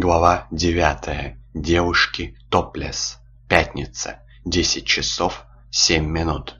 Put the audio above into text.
Глава девятая. Девушки топлес. Пятница. Десять часов семь минут.